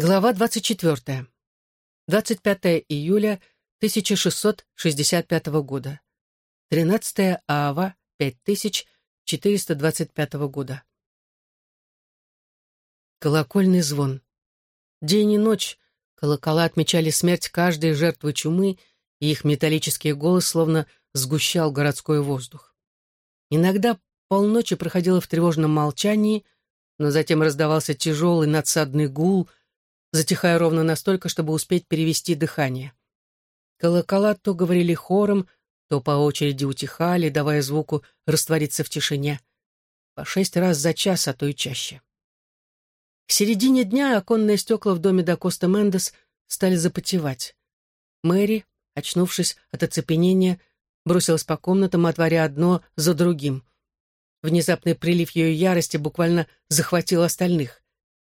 Глава 24. 25 июля 1665 года. 13 ААВа 5425 года. Колокольный звон. День и ночь колокола отмечали смерть каждой жертвы чумы, и их металлический голос словно сгущал городской воздух. Иногда полночи проходило в тревожном молчании, но затем раздавался тяжелый надсадный гул — затихая ровно настолько, чтобы успеть перевести дыхание. Колокола то говорили хором, то по очереди утихали, давая звуку раствориться в тишине. По шесть раз за час, а то и чаще. К середине дня оконные стекла в доме до Коста Мендес стали запотевать. Мэри, очнувшись от оцепенения, бросилась по комнатам, отворя одно за другим. Внезапный прилив ее ярости буквально захватил остальных.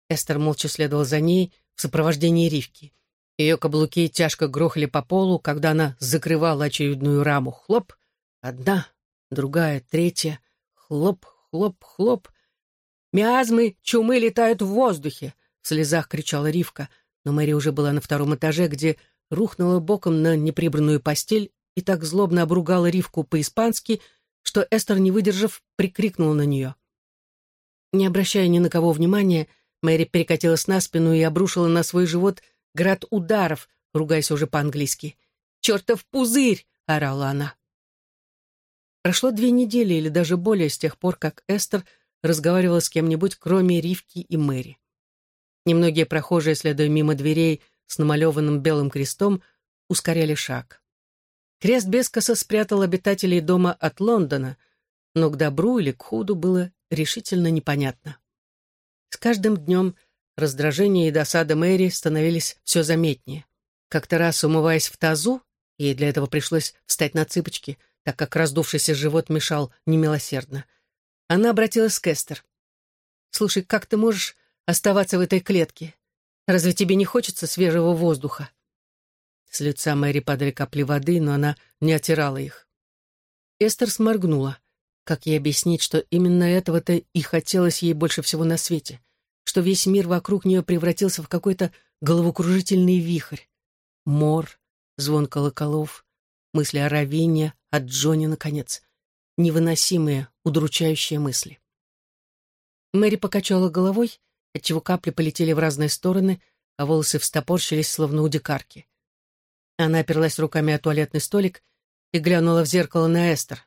Эстер молча следовал за ней, в сопровождении Ривки. Ее каблуки тяжко грохали по полу, когда она закрывала очередную раму. Хлоп! Одна, другая, третья. Хлоп, хлоп, хлоп. «Миазмы чумы летают в воздухе!» — в слезах кричала Ривка, но Мэри уже была на втором этаже, где рухнула боком на неприбранную постель и так злобно обругала Ривку по-испански, что Эстер, не выдержав, прикрикнула на нее. Не обращая ни на кого внимания, Мэри перекатилась на спину и обрушила на свой живот град ударов, ругаясь уже по-английски. «Чертов пузырь!» — орала она. Прошло две недели или даже более с тех пор, как Эстер разговаривала с кем-нибудь, кроме Ривки и Мэри. Немногие прохожие, следуя мимо дверей с намалеванным белым крестом, ускоряли шаг. Крест бескоса спрятал обитателей дома от Лондона, но к добру или к худу было решительно непонятно. С каждым днем раздражение и досада Мэри становились все заметнее. Как-то раз, умываясь в тазу, ей для этого пришлось встать на цыпочки, так как раздувшийся живот мешал немилосердно, она обратилась к Эстер. «Слушай, как ты можешь оставаться в этой клетке? Разве тебе не хочется свежего воздуха?» С лица Мэри падали капли воды, но она не оттирала их. Эстер сморгнула. Как ей объяснить, что именно этого-то и хотелось ей больше всего на свете? Что весь мир вокруг нее превратился в какой-то головокружительный вихрь? Мор, звон колоколов, мысли о Равине, о Джоне, наконец. Невыносимые, удручающие мысли. Мэри покачала головой, отчего капли полетели в разные стороны, а волосы встопорщились, словно у дикарки. Она оперлась руками о туалетный столик и глянула в зеркало на Эстер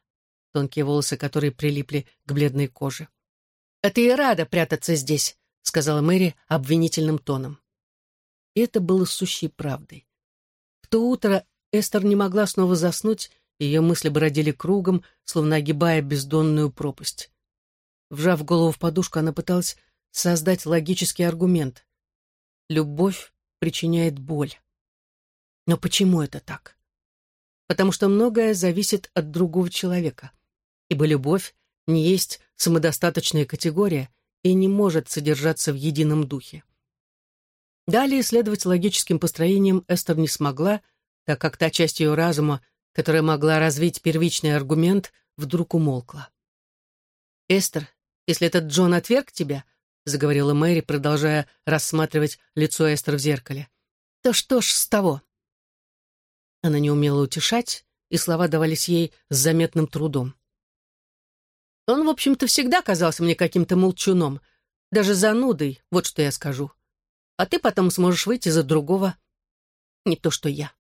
тонкие волосы которые прилипли к бледной коже. «А ты и рада прятаться здесь», — сказала Мэри обвинительным тоном. И это было сущей правдой. В то утро Эстер не могла снова заснуть, ее мысли бродили кругом, словно огибая бездонную пропасть. Вжав голову в подушку, она пыталась создать логический аргумент. Любовь причиняет боль. Но почему это так? Потому что многое зависит от другого человека ибо любовь не есть самодостаточная категория и не может содержаться в едином духе. Далее следовать логическим построениям Эстер не смогла, так как та часть ее разума, которая могла развить первичный аргумент, вдруг умолкла. «Эстер, если этот Джон отверг тебя», — заговорила Мэри, продолжая рассматривать лицо Эстер в зеркале, — «то что ж с того?» Она не умела утешать, и слова давались ей с заметным трудом. Он, в общем-то, всегда казался мне каким-то молчуном, даже занудой, вот что я скажу. А ты потом сможешь выйти за другого. Не то, что я.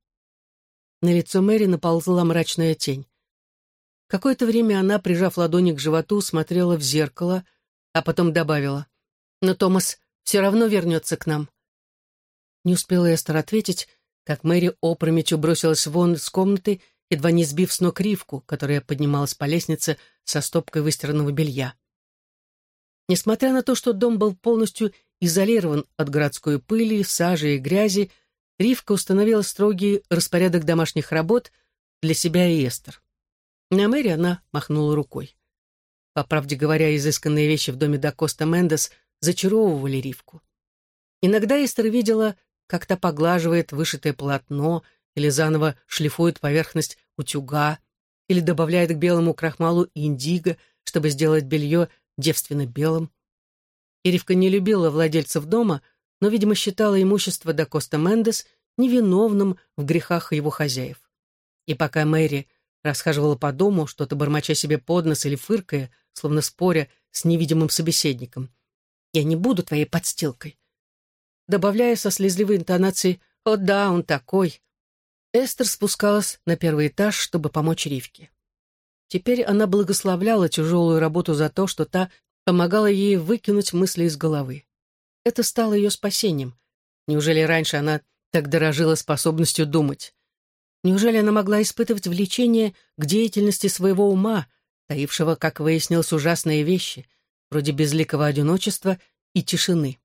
На лицо Мэри наползла мрачная тень. Какое-то время она, прижав ладони к животу, смотрела в зеркало, а потом добавила. «Но Томас все равно вернется к нам». Не успела Эстер ответить, как Мэри опрометью бросилась вон из комнаты едва не сбив с ног Ривку, которая поднималась по лестнице со стопкой выстиранного белья. Несмотря на то, что дом был полностью изолирован от городской пыли, сажи и грязи, Ривка установила строгий распорядок домашних работ для себя и Эстер. На Мэри она махнула рукой. По правде говоря, изысканные вещи в доме до Коста Мендес зачаровывали Ривку. Иногда Эстер видела, как та поглаживает вышитое полотно — или заново шлифует поверхность утюга, или добавляет к белому крахмалу индиго, чтобы сделать белье девственно белым. Иривка не любила владельцев дома, но, видимо, считала имущество до Коста Мендес невиновным в грехах его хозяев. И пока Мэри расхаживала по дому, что-то бормоча себе под нос или фыркая, словно споря с невидимым собеседником, «Я не буду твоей подстилкой», добавляя со слезливой интонацией «О да, он такой», Эстер спускалась на первый этаж, чтобы помочь Ривке. Теперь она благословляла тяжелую работу за то, что та помогала ей выкинуть мысли из головы. Это стало ее спасением. Неужели раньше она так дорожила способностью думать? Неужели она могла испытывать влечение к деятельности своего ума, таившего, как выяснилось, ужасные вещи, вроде безликого одиночества и тишины?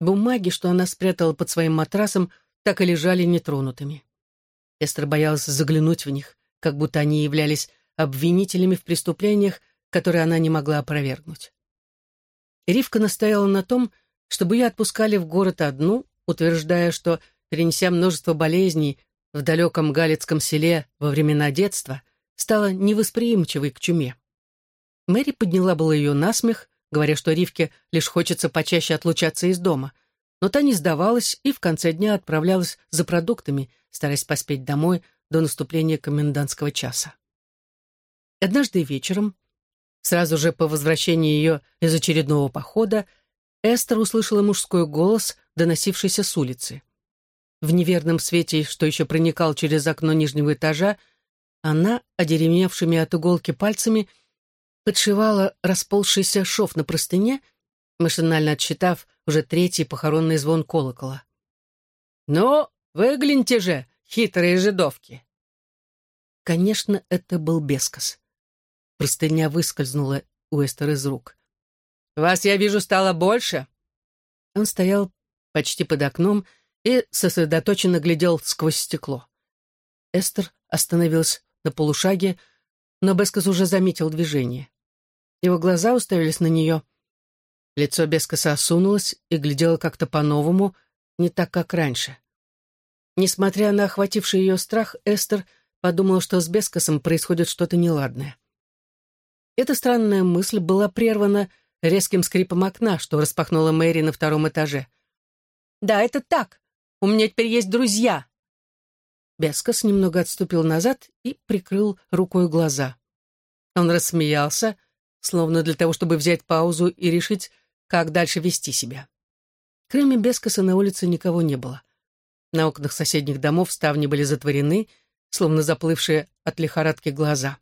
Бумаги, что она спрятала под своим матрасом, так и лежали нетронутыми. Эстер боялась заглянуть в них, как будто они являлись обвинителями в преступлениях, которые она не могла опровергнуть. Ривка настояла на том, чтобы ее отпускали в город одну, утверждая, что, перенеся множество болезней в далеком галицком селе во времена детства, стала невосприимчивой к чуме. Мэри подняла было ее насмех, говоря, что Ривке лишь хочется почаще отлучаться из дома, но та не сдавалась и в конце дня отправлялась за продуктами, стараясь поспеть домой до наступления комендантского часа. Однажды вечером, сразу же по возвращении ее из очередного похода, Эстер услышала мужской голос, доносившийся с улицы. В неверном свете, что еще проникал через окно нижнего этажа, она, одеревневшими от иголки пальцами, подшивала расползшийся шов на простыне, машинально отсчитав уже третий похоронный звон колокола. «Ну, выгляньте же, хитрые жидовки!» Конечно, это был Бескос. Простыня выскользнула у Эстер из рук. «Вас, я вижу, стало больше?» Он стоял почти под окном и сосредоточенно глядел сквозь стекло. Эстер остановилась на полушаге, но Бескос уже заметил движение. Его глаза уставились на нее. Лицо Бескоса осунулось и глядело как-то по-новому, не так, как раньше. Несмотря на охвативший ее страх, Эстер подумала, что с Бескосом происходит что-то неладное. Эта странная мысль была прервана резким скрипом окна, что распахнула Мэри на втором этаже. «Да, это так. У меня теперь есть друзья». Бескос немного отступил назад и прикрыл рукой глаза. Он рассмеялся, словно для того, чтобы взять паузу и решить, как дальше вести себя. Кроме Бескоса на улице никого не было. На окнах соседних домов ставни были затворены, словно заплывшие от лихорадки глаза.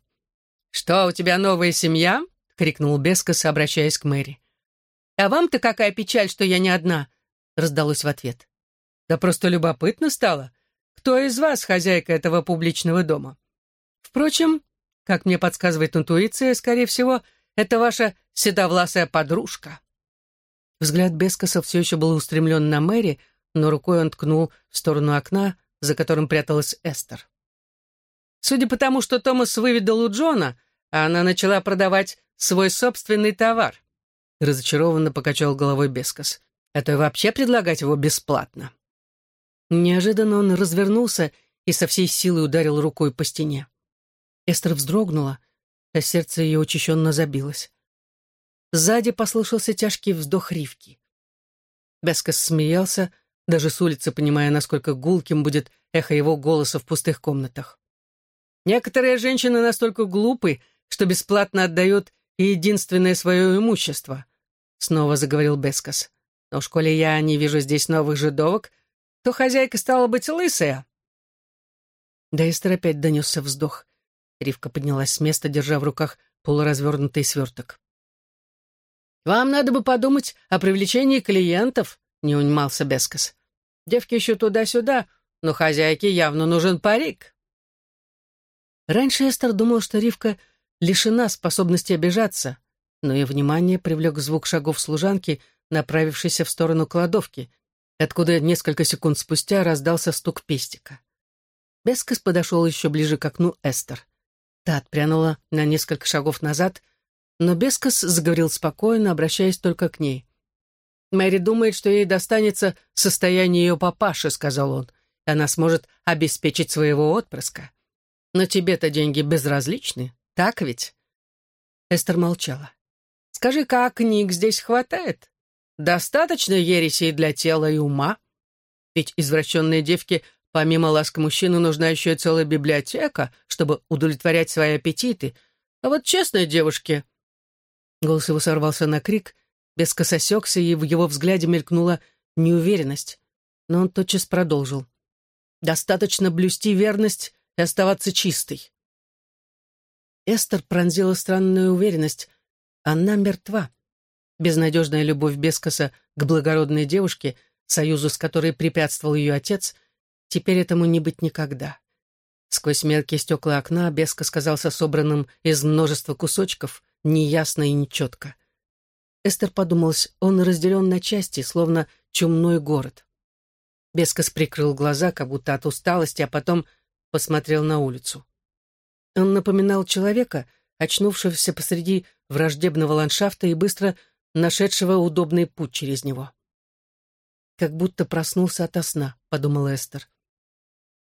«Что, у тебя новая семья?» — крикнул Бескос, обращаясь к Мэри. «А вам-то какая печаль, что я не одна?» — раздалось в ответ. «Да просто любопытно стало. Кто из вас хозяйка этого публичного дома? Впрочем, как мне подсказывает интуиция, скорее всего, это ваша седовласая подружка». Взгляд Бескоса все еще был устремлен на Мэри, но рукой он ткнул в сторону окна, за которым пряталась Эстер. Судя по тому, что Томас выведал у Джона, а она начала продавать свой собственный товар. Разочарованно покачал головой Бескос. Это вообще предлагать его бесплатно. Неожиданно он развернулся и со всей силы ударил рукой по стене. Эстер вздрогнула, а сердце ее учащенно забилось. Сзади послышался тяжкий вздох Ривки. Бескос смеялся, даже с улицы понимая, насколько гулким будет эхо его голоса в пустых комнатах. Некоторые женщины настолько глупы, что бесплатно отдают единственное свое имущество», — снова заговорил Бескос. «Но в школе я не вижу здесь новых жидовок, то хозяйка стала быть лысая». До Эстер опять донесся вздох. Ривка поднялась с места, держа в руках полуразвернутый сверток. «Вам надо бы подумать о привлечении клиентов», — не унимался Бескос. «Девки еще туда-сюда, но хозяйке явно нужен парик». Раньше Эстер думал, что Ривка лишена способности обижаться, но ее внимание привлек звук шагов служанки, направившейся в сторону кладовки, откуда несколько секунд спустя раздался стук пестика. Бескос подошел еще ближе к окну Эстер. Та отпрянула на несколько шагов назад, но Бескос заговорил спокойно, обращаясь только к ней. «Мэри думает, что ей достанется состояние ее папаши», — сказал он, — «и она сможет обеспечить своего отпрыска. Но тебе-то деньги безразличны, так ведь?» Эстер молчала. «Скажи, как книг здесь хватает?» Достаточно ересей для тела и ума. Ведь извращенные девки, помимо ласк мужчины, нужна еще и целая библиотека, чтобы удовлетворять свои аппетиты. А вот честные девушки...» Голос его сорвался на крик, без кососекся, и в его взгляде мелькнула неуверенность. Но он тотчас продолжил. «Достаточно блюсти верность и оставаться чистой». Эстер пронзила странная уверенность. Она мертва. Безнадежная любовь Бескоса к благородной девушке, союзу с которой препятствовал ее отец, теперь этому не быть никогда. Сквозь мелкие стекла окна Бескос казался собранным из множества кусочков, неясно и нечетко. Эстер подумалась, он разделен на части, словно чумной город. Бескос прикрыл глаза, как будто от усталости, а потом посмотрел на улицу. Он напоминал человека, очнувшегося посреди враждебного ландшафта и быстро нашедшего удобный путь через него. «Как будто проснулся ото сна», — подумал Эстер.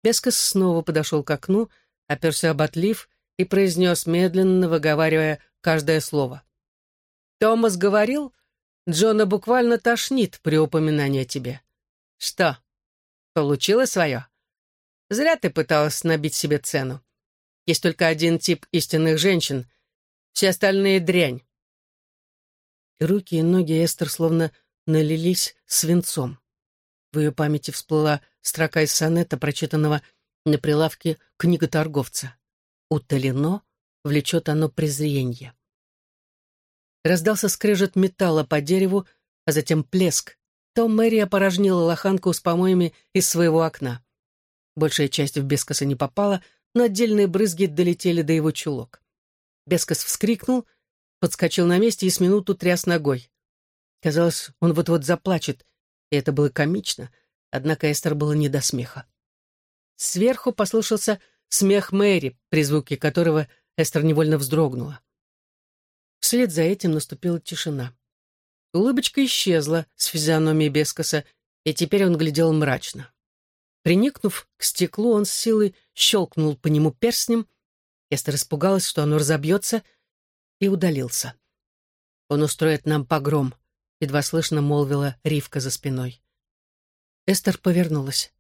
Бескос снова подошел к окну, оперся об отлив и произнес, медленно выговаривая каждое слово. «Томас говорил, Джона буквально тошнит при упоминании о тебе. Что, получила свое? Зря ты пыталась набить себе цену. Есть только один тип истинных женщин, все остальные — дрянь. Руки и ноги Эстер словно налились свинцом. В ее памяти всплыла строка из сонета, прочитанного на прилавке книготорговца. «Утолено влечет оно презренье». Раздался скрежет металла по дереву, а затем плеск. То Мэри опорожнила лоханку с помоями из своего окна. Большая часть в бескоса не попала, но отдельные брызги долетели до его чулок. Бескос вскрикнул — подскочил на месте и с минуту тряс ногой. Казалось, он вот-вот заплачет, и это было комично, однако Эстер было не до смеха. Сверху послышался смех Мэри, при звуке которого Эстер невольно вздрогнула. Вслед за этим наступила тишина. Улыбочка исчезла с физиономии Бескоса, и теперь он глядел мрачно. Приникнув к стеклу, он с силой щелкнул по нему перстнем. Эстер испугалась, что оно разобьется — и удалился. «Он устроит нам погром», — едва слышно молвила Ривка за спиной. Эстер повернулась.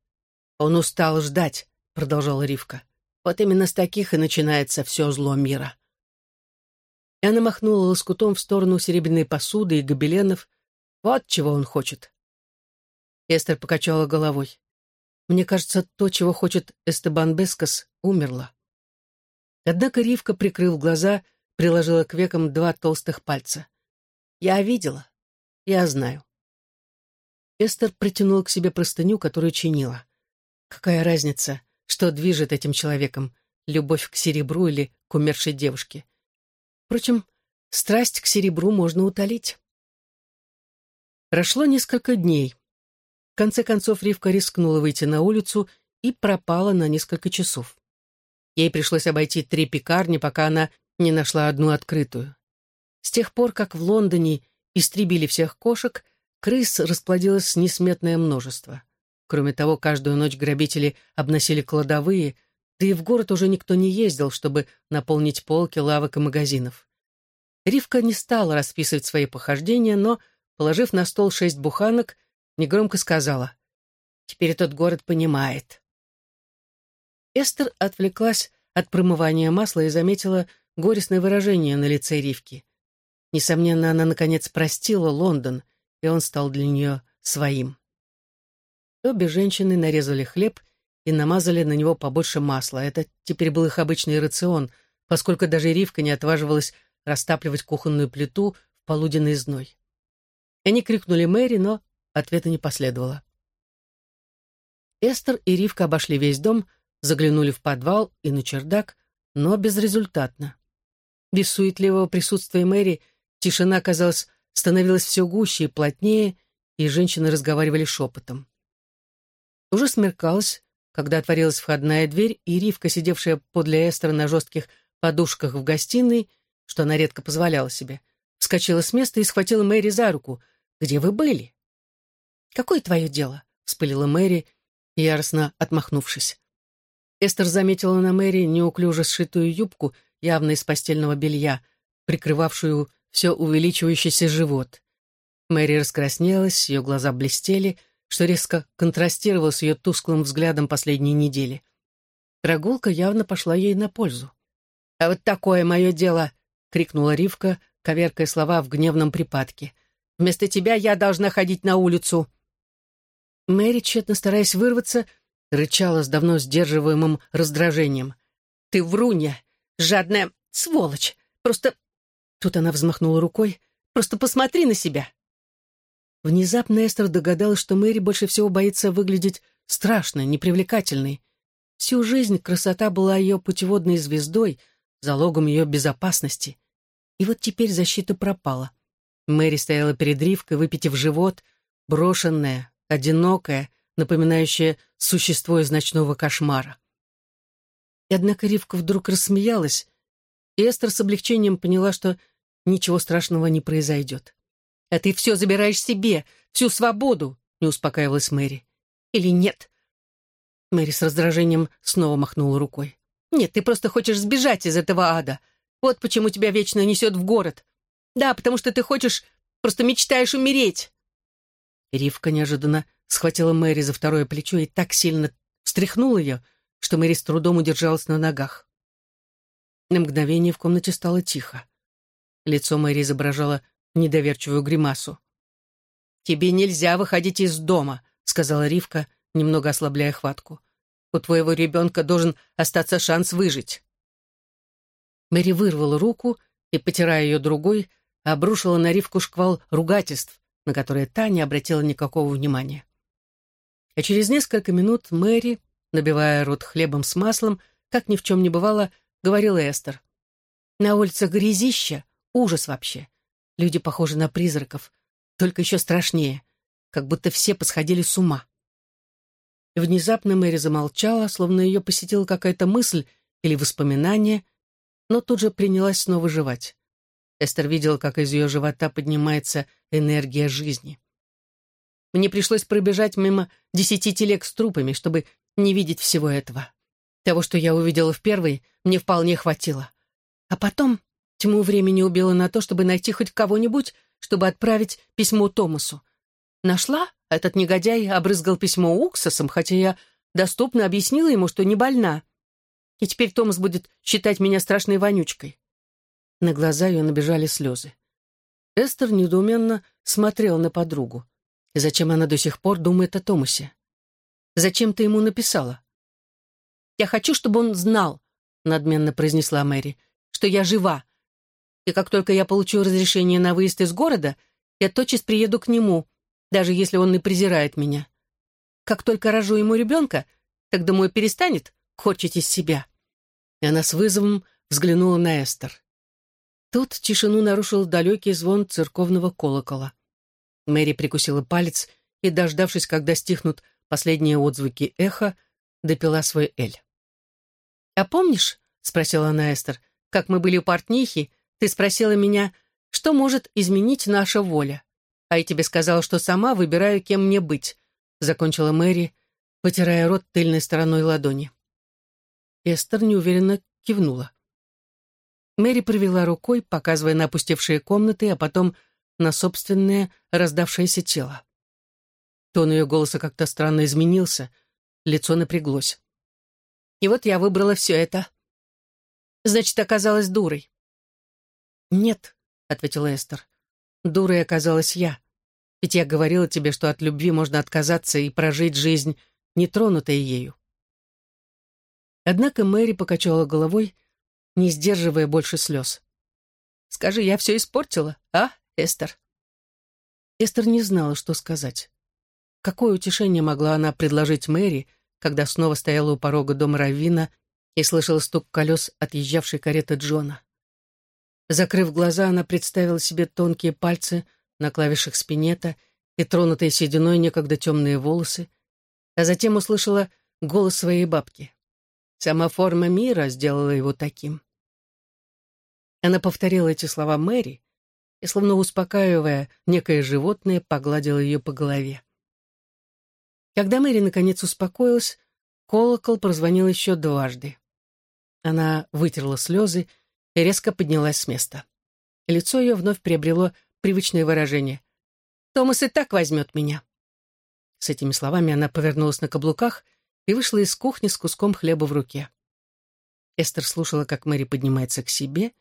«Он устал ждать», — продолжала Ривка. «Вот именно с таких и начинается все зло мира». И она махнула лоскутом в сторону серебряной посуды и гобеленов. Вот чего он хочет. Эстер покачала головой. Мне кажется, то, чего хочет Эстебан Бескас, умерло. Однако Ривка, прикрыв глаза, — приложила к векам два толстых пальца. «Я видела. Я знаю». Эстер притянула к себе простыню, которую чинила. Какая разница, что движет этим человеком, любовь к серебру или к умершей девушке? Впрочем, страсть к серебру можно утолить. Прошло несколько дней. В конце концов Ривка рискнула выйти на улицу и пропала на несколько часов. Ей пришлось обойти три пекарни, пока она не нашла одну открытую. С тех пор, как в Лондоне истребили всех кошек, крыс расплодилось несметное множество. Кроме того, каждую ночь грабители обносили кладовые, да и в город уже никто не ездил, чтобы наполнить полки лавок и магазинов. Ривка не стала расписывать свои похождения, но, положив на стол шесть буханок, негромко сказала, «Теперь этот город понимает». Эстер отвлеклась от промывания масла и заметила, горестное выражение на лице Ривки. Несомненно, она, наконец, простила Лондон, и он стал для нее своим. Обе женщины нарезали хлеб и намазали на него побольше масла. Это теперь был их обычный рацион, поскольку даже Ривка не отваживалась растапливать кухонную плиту в полуденный зной. Они крикнули Мэри, но ответа не последовало. Эстер и Ривка обошли весь дом, заглянули в подвал и на чердак, но безрезультатно. Без суетливого присутствия Мэри тишина, казалось, становилась все гуще и плотнее, и женщины разговаривали шепотом. Уже смеркалось, когда отворилась входная дверь, и Ривка, сидевшая подле Эстера на жестких подушках в гостиной, что она редко позволяла себе, вскочила с места и схватила Мэри за руку. «Где вы были?» «Какое твое дело?» — вспылила Мэри, яростно отмахнувшись. Эстер заметила на Мэри неуклюже сшитую юбку — явно из постельного белья, прикрывавшую все увеличивающийся живот. Мэри раскраснелась, ее глаза блестели, что резко контрастировало с ее тусклым взглядом последней недели. Прогулка явно пошла ей на пользу. «А вот такое мое дело!» — крикнула Ривка, коверкая слова в гневном припадке. «Вместо тебя я должна ходить на улицу!» Мэри, тщетно стараясь вырваться, рычала с давно сдерживаемым раздражением. «Ты врунья! Жадная сволочь! Просто...» Тут она взмахнула рукой. «Просто посмотри на себя!» Внезапно Эстер догадалась, что Мэри больше всего боится выглядеть страшной, непривлекательной. Всю жизнь красота была ее путеводной звездой, залогом ее безопасности. И вот теперь защита пропала. Мэри стояла перед Ривкой, выпитив живот, брошенная, одинокая, напоминающая существо из ночного кошмара. И однако Ривка вдруг рассмеялась, и Эстер с облегчением поняла, что ничего страшного не произойдет. «А ты все забираешь себе, всю свободу», — не успокаивалась Мэри. «Или нет?» Мэри с раздражением снова махнула рукой. «Нет, ты просто хочешь сбежать из этого ада. Вот почему тебя вечно несет в город. Да, потому что ты хочешь, просто мечтаешь умереть». Ривка неожиданно схватила Мэри за второе плечо и так сильно встряхнула ее, что Мэри с трудом удержалась на ногах. На мгновение в комнате стало тихо. Лицо Мэри изображало недоверчивую гримасу. «Тебе нельзя выходить из дома», — сказала Ривка, немного ослабляя хватку. «У твоего ребенка должен остаться шанс выжить». Мэри вырвала руку и, потирая ее другой, обрушила на Ривку шквал ругательств, на которые та не обратила никакого внимания. А через несколько минут Мэри, набивая рот хлебом с маслом, как ни в чем не бывало, говорила Эстер. «На улицах грязища, ужас вообще. Люди похожи на призраков, только еще страшнее, как будто все посходили с ума. И внезапно Мэри замолчала, словно ее посетила какая-то мысль или воспоминание, но тут же принялась снова жевать. Эстер видела, как из ее живота поднимается энергия жизни. Мне пришлось пробежать мимо десяти телег с трупами, чтобы не видеть всего этого. Того, что я увидела в первой, мне вполне хватило. А потом Тьму времени убила на то, чтобы найти хоть кого-нибудь, чтобы отправить письмо Томасу. Нашла? Этот негодяй обрызгал письмо уксусом, хотя я доступно объяснила ему, что не больна. И теперь Томас будет считать меня страшной вонючкой. На глаза ее набежали слезы. Эстер недоуменно смотрела на подругу. И зачем она до сих пор думает о Томасе? Зачем ты ему написала? «Я хочу, чтобы он знал», — надменно произнесла Мэри, «что я жива, и как только я получу разрешение на выезд из города, я тотчас приеду к нему, даже если он и презирает меня. Как только рожу ему ребенка, так, думаю, перестанет корчить из себя». И она с вызовом взглянула на Эстер. Тут тишину нарушил далекий звон церковного колокола. Мэри прикусила палец и, дождавшись, когда стихнут последние отзвуки эха, допила свой эль. «А помнишь, — спросила она Эстер, — как мы были у портнихи, ты спросила меня, что может изменить наша воля. А я тебе сказала, что сама выбираю, кем мне быть», — закончила Мэри, вытирая рот тыльной стороной ладони. Эстер неуверенно кивнула. Мэри провела рукой, показывая на опустевшие комнаты, а потом на собственное раздавшееся тело. Тон ее голоса как-то странно изменился, лицо напряглось. И вот я выбрала все это. Значит, оказалась дурой. «Нет», — ответила Эстер. «Дурой оказалась я. Ведь я говорила тебе, что от любви можно отказаться и прожить жизнь, нетронутой ею». Однако Мэри покачала головой, не сдерживая больше слез. «Скажи, я все испортила, а, Эстер?» Эстер не знала, что сказать. Какое утешение могла она предложить Мэри, когда снова стояла у порога дома Равина и слышала стук колес отъезжавшей кареты Джона? Закрыв глаза, она представила себе тонкие пальцы на клавишах спинета и тронутые сединой некогда темные волосы, а затем услышала голос своей бабки. Сама форма мира сделала его таким. Она повторила эти слова Мэри и, словно успокаивая некое животное, погладила ее по голове. Когда Мэри наконец успокоилась, колокол прозвонил еще дважды. Она вытерла слезы и резко поднялась с места. Лицо ее вновь приобрело привычное выражение. Томас и так возьмет меня». С этими словами она повернулась на каблуках и вышла из кухни с куском хлеба в руке. Эстер слушала, как Мэри поднимается к себе,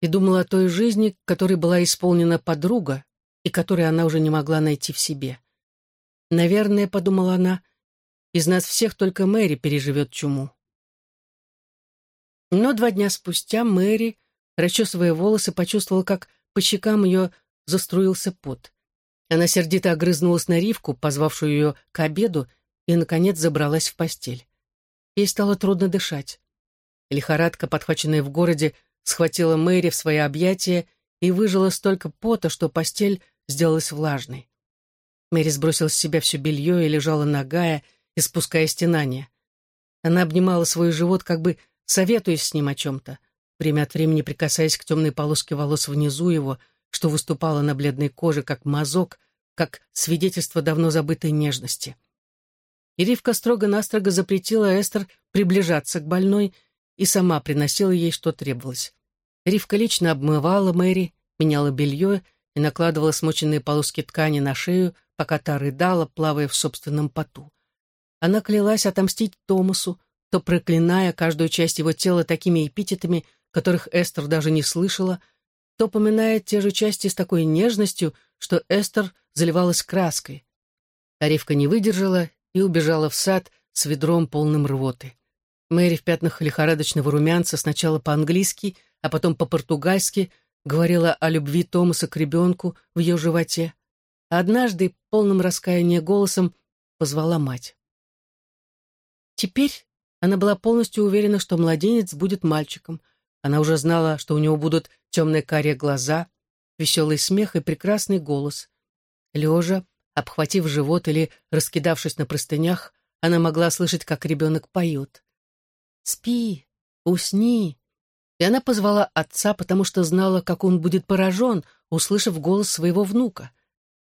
и думала о той жизни, которой была исполнена подруга и которой она уже не могла найти в себе. «Наверное, — подумала она, — из нас всех только Мэри переживет чуму». Но два дня спустя Мэри, расчесывая волосы, почувствовала, как по щекам ее заструился пот. Она сердито огрызнулась на Ривку, позвавшую ее к обеду, и, наконец, забралась в постель. Ей стало трудно дышать. Лихорадка, подхваченная в городе, схватила Мэри в свои объятия и выжила столько пота, что постель сделалась влажной. Мэри сбросила с себя все белье и лежала нагая, испуская стенания. Она обнимала свой живот, как бы советуясь с ним о чем-то, время от времени прикасаясь к темной полоске волос внизу его, что выступало на бледной коже, как мазок, как свидетельство давно забытой нежности. И Ривка строго-настрого запретила Эстер приближаться к больной и сама приносила ей, что требовалось. Ривка лично обмывала Мэри, меняла белье и накладывала смоченные полоски ткани на шею, пока та рыдала, плавая в собственном поту. Она клялась отомстить Томасу, то проклиная каждую часть его тела такими эпитетами, которых Эстер даже не слышала, то поминая те же части с такой нежностью, что Эстер заливалась краской. А Ривка не выдержала и убежала в сад с ведром полным рвоты. Мэри в пятнах лихорадочного румянца сначала по-английски, а потом по-португальски говорила о любви Томаса к ребенку в ее животе. Однажды, полным раскаяния голосом, позвала мать. Теперь она была полностью уверена, что младенец будет мальчиком. Она уже знала, что у него будут темные карие глаза, веселый смех и прекрасный голос. Лежа, обхватив живот или раскидавшись на простынях, она могла слышать, как ребенок поет. «Спи, усни!» И она позвала отца, потому что знала, как он будет поражен, услышав голос своего внука.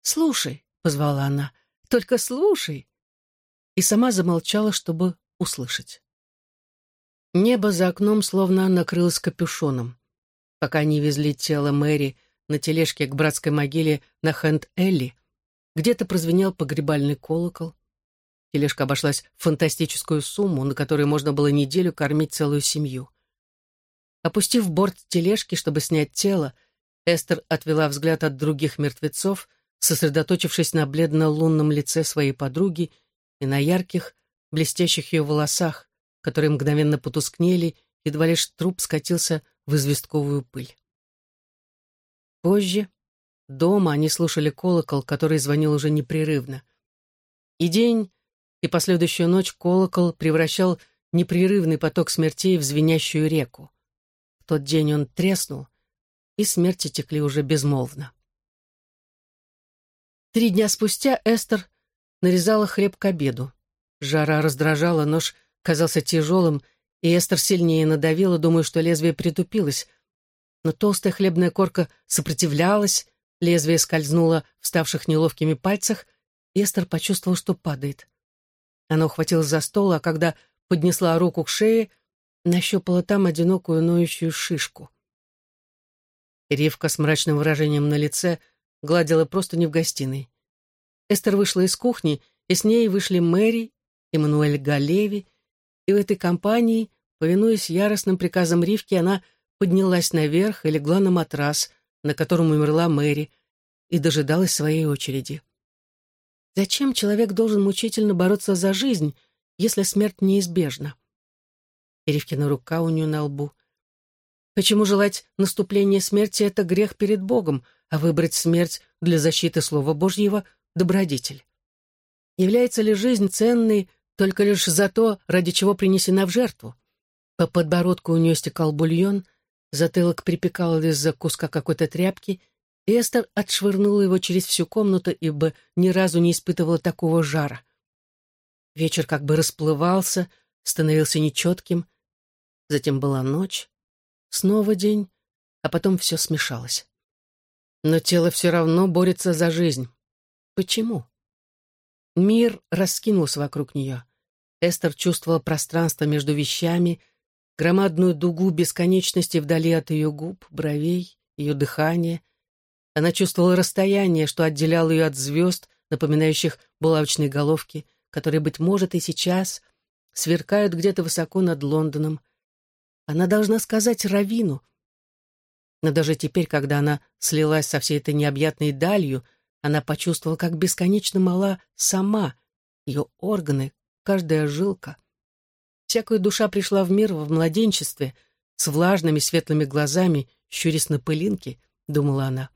«Слушай», — позвала она, — «только слушай». И сама замолчала, чтобы услышать. Небо за окном словно накрылось капюшоном. Пока они везли тело Мэри на тележке к братской могиле на Хэнд-Элли, где-то прозвенел погребальный колокол. Тележка обошлась в фантастическую сумму, на которой можно было неделю кормить целую семью. Опустив борт тележки, чтобы снять тело, Эстер отвела взгляд от других мертвецов, сосредоточившись на бледно-лунном лице своей подруги и на ярких, блестящих ее волосах, которые мгновенно потускнели, едва лишь труп скатился в известковую пыль. Позже, дома, они слушали колокол, который звонил уже непрерывно. И день, и последующую ночь колокол превращал непрерывный поток смертей в звенящую реку. В тот день он треснул, и смерти текли уже безмолвно. Три дня спустя Эстер нарезала хлеб к обеду. Жара раздражала, нож казался тяжелым, и Эстер сильнее надавила, думая, что лезвие притупилось. Но толстая хлебная корка сопротивлялась, лезвие скользнуло в ставших неловкими пальцах, и Эстер почувствовала, что падает. Она ухватилась за стол, а когда поднесла руку к шее, нащупала там одинокую ноющую шишку. Ривка с мрачным выражением на лице гладила просто не в гостиной. Эстер вышла из кухни, и с ней вышли Мэри Эммануэль Галеви, и в этой компании, повинуясь яростным приказам Ривки, она поднялась наверх и легла на матрас, на котором умерла Мэри, и дожидалась своей очереди. Зачем человек должен мучительно бороться за жизнь, если смерть неизбежна? Ривкина рука у нее на лбу. Почему желать наступления смерти — это грех перед Богом, а выбрать смерть для защиты Слова Божьего — добродетель? Является ли жизнь ценной только лишь за то, ради чего принесена в жертву. По подбородку у нее стекал бульон, затылок припекал из-за куска какой-то тряпки, и Эстер отшвырнула его через всю комнату, ибо ни разу не испытывала такого жара. Вечер как бы расплывался, становился нечетким. Затем была ночь, снова день, а потом все смешалось. Но тело все равно борется за жизнь. Почему? Мир раскинулся вокруг нее. Эстер чувствовала пространство между вещами, громадную дугу бесконечности вдали от ее губ, бровей, ее дыхания. Она чувствовала расстояние, что отделяло ее от звезд, напоминающих булавочные головки, которые, быть может, и сейчас сверкают где-то высоко над Лондоном. Она должна сказать Равину. Но даже теперь, когда она слилась со всей этой необъятной далью, она почувствовала, как бесконечно мала сама, ее органы, каждая жилка. Всякая душа пришла в мир в младенчестве, с влажными светлыми глазами, щурясь на пылинки, думала она.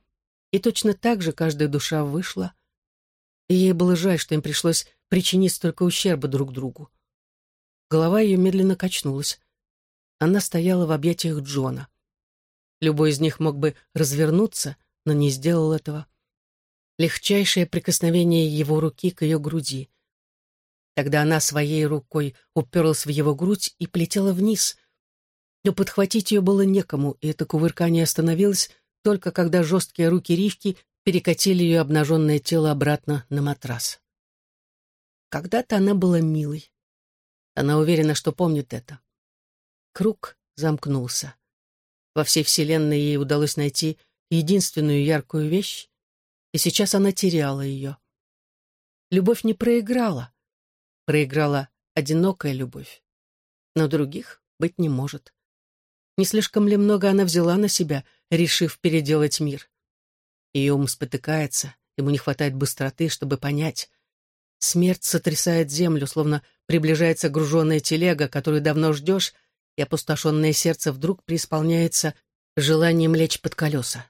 И точно так же каждая душа вышла. И ей было жаль, что им пришлось причинить столько ущерба друг другу. Голова ее медленно качнулась. Она стояла в объятиях Джона. Любой из них мог бы развернуться, но не сделал этого. Легчайшее прикосновение его руки к ее груди. Тогда она своей рукой уперлась в его грудь и полетела вниз. Но подхватить ее было некому, и это кувыркание остановилось только когда жесткие руки Ривки перекатили ее обнаженное тело обратно на матрас. Когда-то она была милой. Она уверена, что помнит это. Круг замкнулся. Во всей вселенной ей удалось найти единственную яркую вещь, и сейчас она теряла ее. Любовь не проиграла. Проиграла одинокая любовь. Но других быть не может. Не слишком ли много она взяла на себя, решив переделать мир? Ее ум спотыкается, ему не хватает быстроты, чтобы понять. Смерть сотрясает землю, словно приближается груженная телега, которую давно ждешь, и опустошенное сердце вдруг преисполняется желанием лечь под колеса.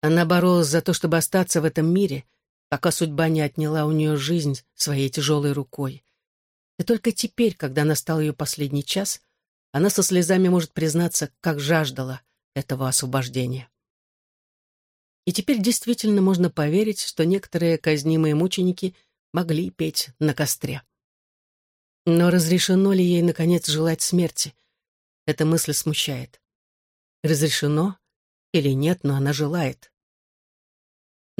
Она боролась за то, чтобы остаться в этом мире, пока судьба не отняла у нее жизнь своей тяжелой рукой. И только теперь, когда настал ее последний час, она со слезами может признаться, как жаждала этого освобождения. И теперь действительно можно поверить, что некоторые казнимые мученики могли петь на костре. Но разрешено ли ей, наконец, желать смерти? Эта мысль смущает. Разрешено или нет, но она желает.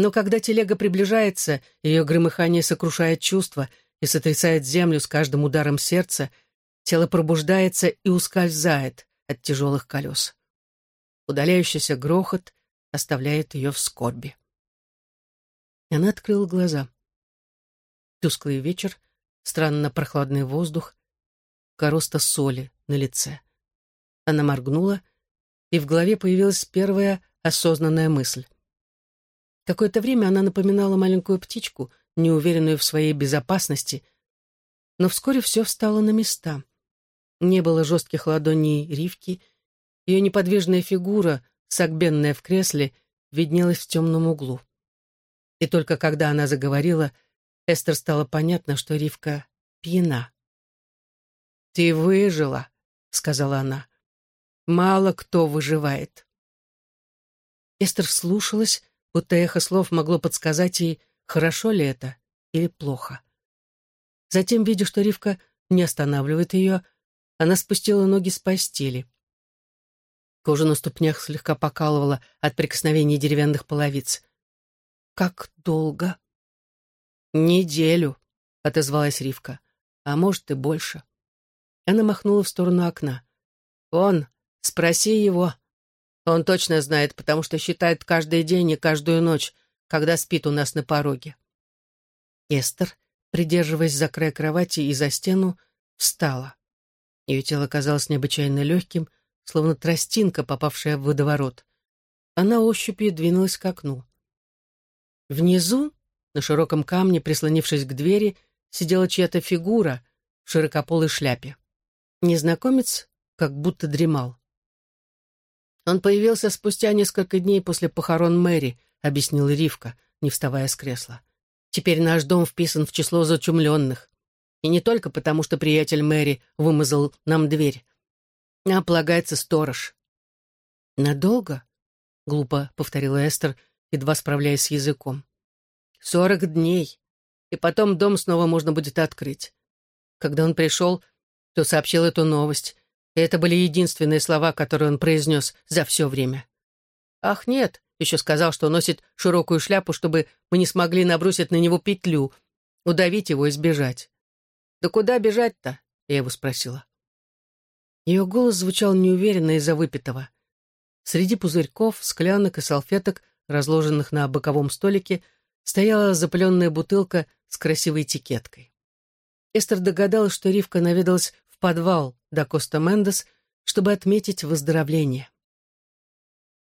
Но когда телега приближается, ее громыхание сокрушает чувства и сотрясает землю с каждым ударом сердца, тело пробуждается и ускользает от тяжелых колес. Удаляющийся грохот оставляет ее в скорби. Она открыла глаза. Тусклый вечер, странно прохладный воздух, короста соли на лице. Она моргнула, и в голове появилась первая осознанная мысль. Какое-то время она напоминала маленькую птичку, неуверенную в своей безопасности, но вскоре все встало на места. Не было жестких ладоней Ривки, ее неподвижная фигура, согбенная в кресле, виднелась в темном углу. И только когда она заговорила, Эстер стало понятно, что Ривка пьяна. «Ты выжила», — сказала она. «Мало кто выживает». Эстер вслушалась, будто эхо слов могло подсказать ей, хорошо ли это или плохо. Затем, видя, что Ривка не останавливает ее, она спустила ноги с постели. Кожа на ступнях слегка покалывала от прикосновений деревянных половиц. «Как долго?» «Неделю», — отозвалась Ривка. «А может, и больше». Она махнула в сторону окна. «Он, спроси его. Он точно знает, потому что считает каждый день и каждую ночь, когда спит у нас на пороге». Эстер, придерживаясь за край кровати и за стену, встала. Ее тело казалось необычайно легким, словно тростинка, попавшая в водоворот. Она ощупью двинулась к окну. Внизу, на широком камне, прислонившись к двери, сидела чья-то фигура в широкополой шляпе. Незнакомец как будто дремал. «Он появился спустя несколько дней после похорон Мэри», — объяснил Ривка, не вставая с кресла. «Теперь наш дом вписан в число зачумленных. И не только потому, что приятель Мэри вымазал нам дверь а полагается сторож». «Надолго?» — глупо повторила Эстер, едва справляясь с языком. «Сорок дней, и потом дом снова можно будет открыть. Когда он пришел, то сообщил эту новость, это были единственные слова, которые он произнес за все время. «Ах, нет», — еще сказал, что носит широкую шляпу, чтобы мы не смогли набросить на него петлю, удавить его и сбежать. «Да куда бежать-то?» — я его спросила. Ее голос звучал неуверенно из-за выпитого. Среди пузырьков, склянок и салфеток разложенных на боковом столике, стояла запыленная бутылка с красивой этикеткой. Эстер догадалась, что Ривка наведалась подвал до Коста Мендес, чтобы отметить выздоровление.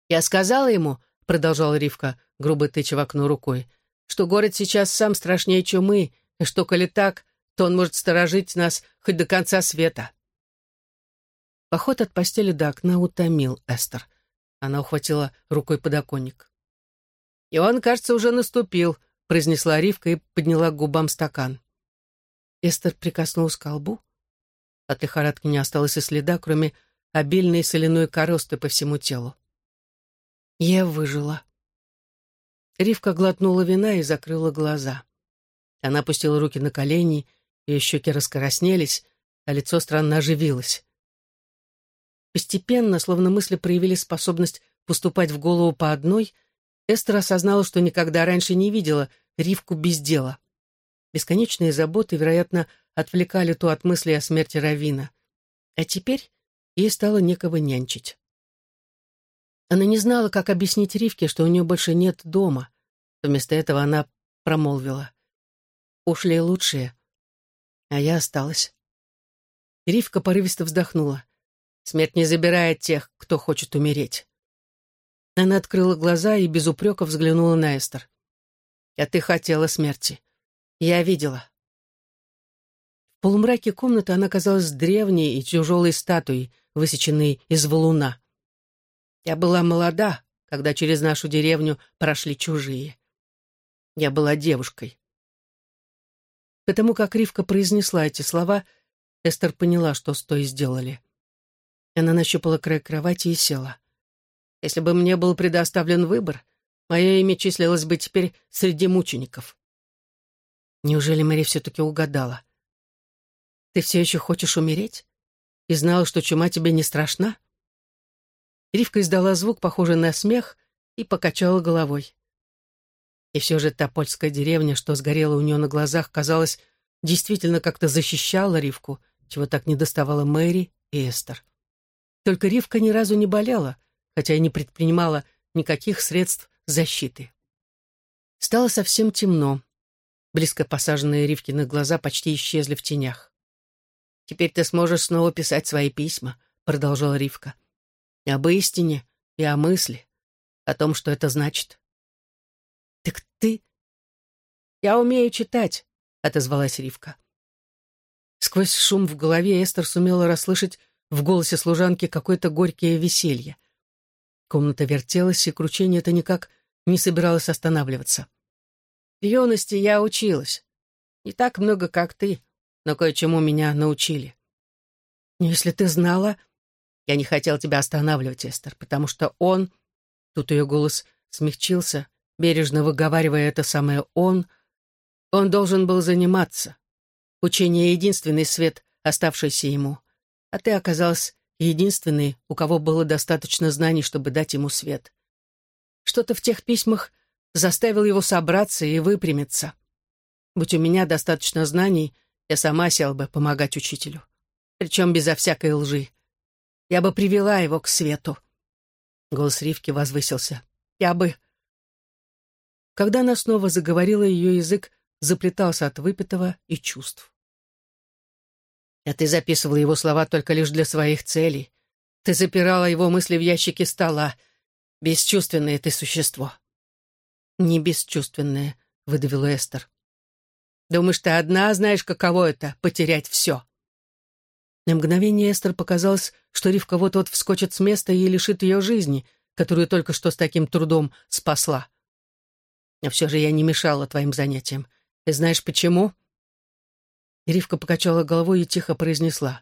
«Я сказала ему», — продолжала Ривка, грубо тыча в окно рукой, «что город сейчас сам страшнее чумы, и что, коли так, то он может сторожить нас хоть до конца света». Поход от постели до окна утомил Эстер. Она ухватила рукой подоконник. «И он, кажется, уже наступил», — произнесла Ривка и подняла к губам стакан. Эстер прикоснулась к колбу. От лихорадки не осталось и следа, кроме обильной соляной коросты по всему телу. Я выжила. Ривка глотнула вина и закрыла глаза. Она опустила руки на колени, ее щеки раскороснелись, а лицо странно оживилось. Постепенно, словно мысли проявили способность поступать в голову по одной, Эстер осознала, что никогда раньше не видела Ривку без дела. Бесконечные заботы, вероятно, отвлекали ту от мысли о смерти Равина. А теперь ей стало некого нянчить. Она не знала, как объяснить Ривке, что у нее больше нет дома. Вместо этого она промолвила. «Ушли лучшие, а я осталась». Ривка порывисто вздохнула. «Смерть не забирает тех, кто хочет умереть». Она открыла глаза и без упрека взглянула на Эстер. «А ты хотела смерти. Я видела». В полумраке комнаты она казалась древней и тяжелой статуей, высеченной из валуна. Я была молода, когда через нашу деревню прошли чужие. Я была девушкой. Потому как Ривка произнесла эти слова, Эстер поняла, что с той сделали. Она нащупала край кровати и села. Если бы мне был предоставлен выбор, мое имя числилось бы теперь среди мучеников. Неужели Мэри все-таки угадала? Ты все еще хочешь умереть? И знала, что чума тебе не страшна? Ривка издала звук, похожий на смех, и покачала головой. И все же та польская деревня, что сгорела у нее на глазах, казалось, действительно как-то защищала Ривку, чего так не доставала Мэри и Эстер. Только Ривка ни разу не болела, хотя и не предпринимала никаких средств защиты. Стало совсем темно. Близко посаженные Ривкины глаза почти исчезли в тенях. «Теперь ты сможешь снова писать свои письма», — продолжала Ривка об истине, и о мысли, о том, что это значит. «Так ты...» «Я умею читать», — отозвалась Ривка. Сквозь шум в голове Эстер сумела расслышать в голосе служанки какое-то горькое веселье. Комната вертелась, и кручение это никак не собиралось останавливаться. В юности я училась. Не так много, как ты, но кое-чему меня научили. Если ты знала, я не хотел тебя останавливать, Эстер, потому что он...» Тут ее голос смягчился, бережно выговаривая это самое «он». Он должен был заниматься. Учение — единственный свет, оставшийся ему. А ты оказалась единственной, у кого было достаточно знаний, чтобы дать ему свет. Что-то в тех письмах заставил его собраться и выпрямиться. Будь у меня достаточно знаний, я сама сел бы помогать учителю. Причем безо всякой лжи. Я бы привела его к свету. Голос Ривки возвысился. Я бы... Когда она снова заговорила, ее язык заплетался от выпитого и чувств. А ты записывала его слова только лишь для своих целей. Ты запирала его мысли в ящике стола. Бесчувственное ты существо. Не бесчувственное, выдавила Эстер. Думаешь, ты одна знаешь, каково это — потерять все? На мгновение Эстер показалось, что Ривка вот-вот вскочит с места и лишит ее жизни, которую только что с таким трудом спасла. Но все же я не мешала твоим занятиям. И знаешь почему? Ривка покачала головой и тихо произнесла.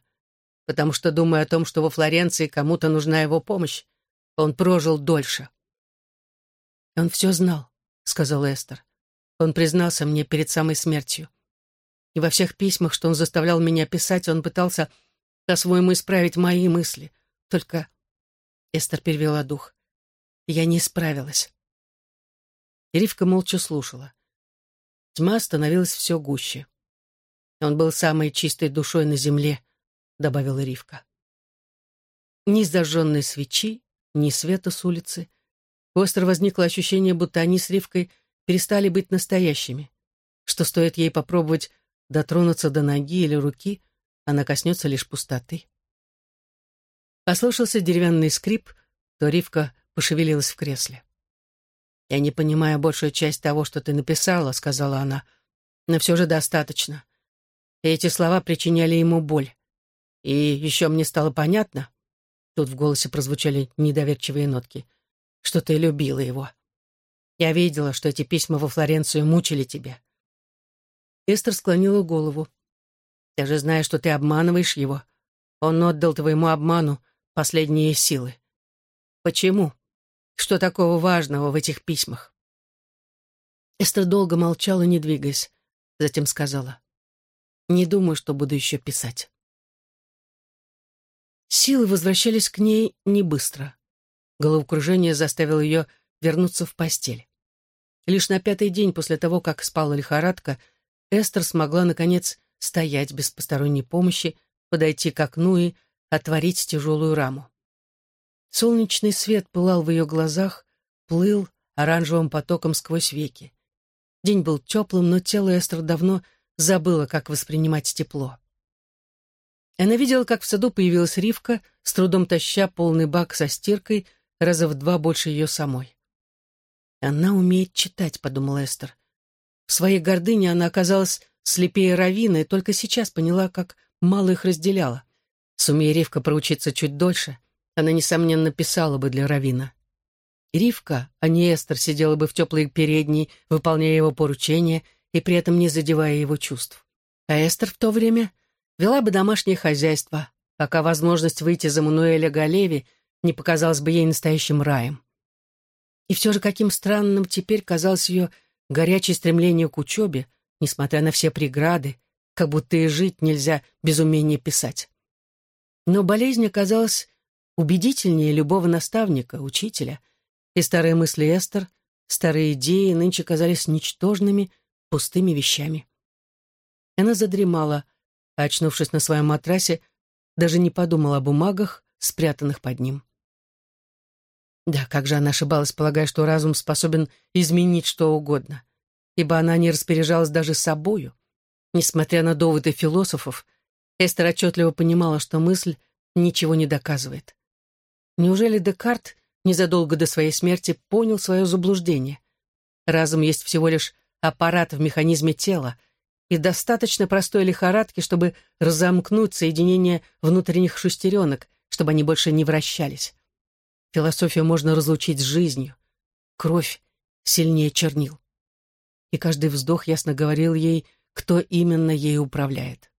Потому что, думая о том, что во Флоренции кому-то нужна его помощь, он прожил дольше. «Он все знал», — сказала Эстер. «Он признался мне перед самой смертью. И во всех письмах, что он заставлял меня писать, он пытался по-своему исправить мои мысли. Только Эстер перевела дух. Я не справилась. Ривка молча слушала. Тьма становилась все гуще. Он был самой чистой душой на земле, добавила Ривка. Ни зажженной свечи, ни света с улицы. Эстер возникло ощущение, будто они с Ривкой перестали быть настоящими, что стоит ей попробовать дотронуться до ноги или руки, она коснется лишь пустоты. Послышался деревянный скрип, то Ривка пошевелилась в кресле. «Я не понимаю большую часть того, что ты написала», — сказала она, — «но все же достаточно». Эти слова причиняли ему боль. И еще мне стало понятно, тут в голосе прозвучали недоверчивые нотки, что ты любила его. Я видела, что эти письма во Флоренцию мучили тебя. Эстер склонила голову. «Ты же знаешь, что ты обманываешь его. Он отдал твоему обману последние силы. Почему? Что такого важного в этих письмах?» Эстер долго молчала, не двигаясь. Затем сказала. «Не думаю, что буду еще писать». Силы возвращались к ней не быстро. Головокружение заставило ее вернуться в постель. Лишь на пятый день после того, как спала лихорадка, Эстер смогла, наконец, стоять без посторонней помощи, подойти к окну и отворить тяжелую раму. Солнечный свет пылал в ее глазах, плыл оранжевым потоком сквозь веки. День был теплым, но тело Эстер давно забыло, как воспринимать тепло. Она видела, как в саду появилась Ривка, с трудом таща полный бак со стиркой, раза в два больше ее самой. «Она умеет читать», — подумала Эстер. В своей гордыне она оказалась слепее Равина и только сейчас поняла, как мало их разделяло. Сумея Ривка проучиться чуть дольше, она, несомненно, писала бы для Равина. Ривка, а не Эстер, сидела бы в теплой передней, выполняя его поручения и при этом не задевая его чувств. А Эстер в то время вела бы домашнее хозяйство, пока возможность выйти за Мануэля Галеви не показалась бы ей настоящим раем. И все же каким странным теперь казалось ее горячее стремление к учебе, несмотря на все преграды, как будто и жить нельзя без умения писать. Но болезнь оказалась убедительнее любого наставника, учителя, и старые мысли Эстер, старые идеи нынче казались ничтожными, пустыми вещами. Она задремала, а, очнувшись на своем матрасе, даже не подумала о бумагах, спрятанных под ним. Да, как же она ошибалась, полагая, что разум способен изменить что угодно, ибо она не распоряжалась даже собою. Несмотря на доводы философов, Эстер отчетливо понимала, что мысль ничего не доказывает. Неужели Декарт незадолго до своей смерти понял свое заблуждение? Разум есть всего лишь аппарат в механизме тела, и достаточно простой лихорадки, чтобы разомкнуть соединение внутренних шестеренок, чтобы они больше не вращались. Философию можно разлучить с жизнью. Кровь сильнее чернил. И каждый вздох ясно говорил ей, кто именно ей управляет.